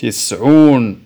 تسعون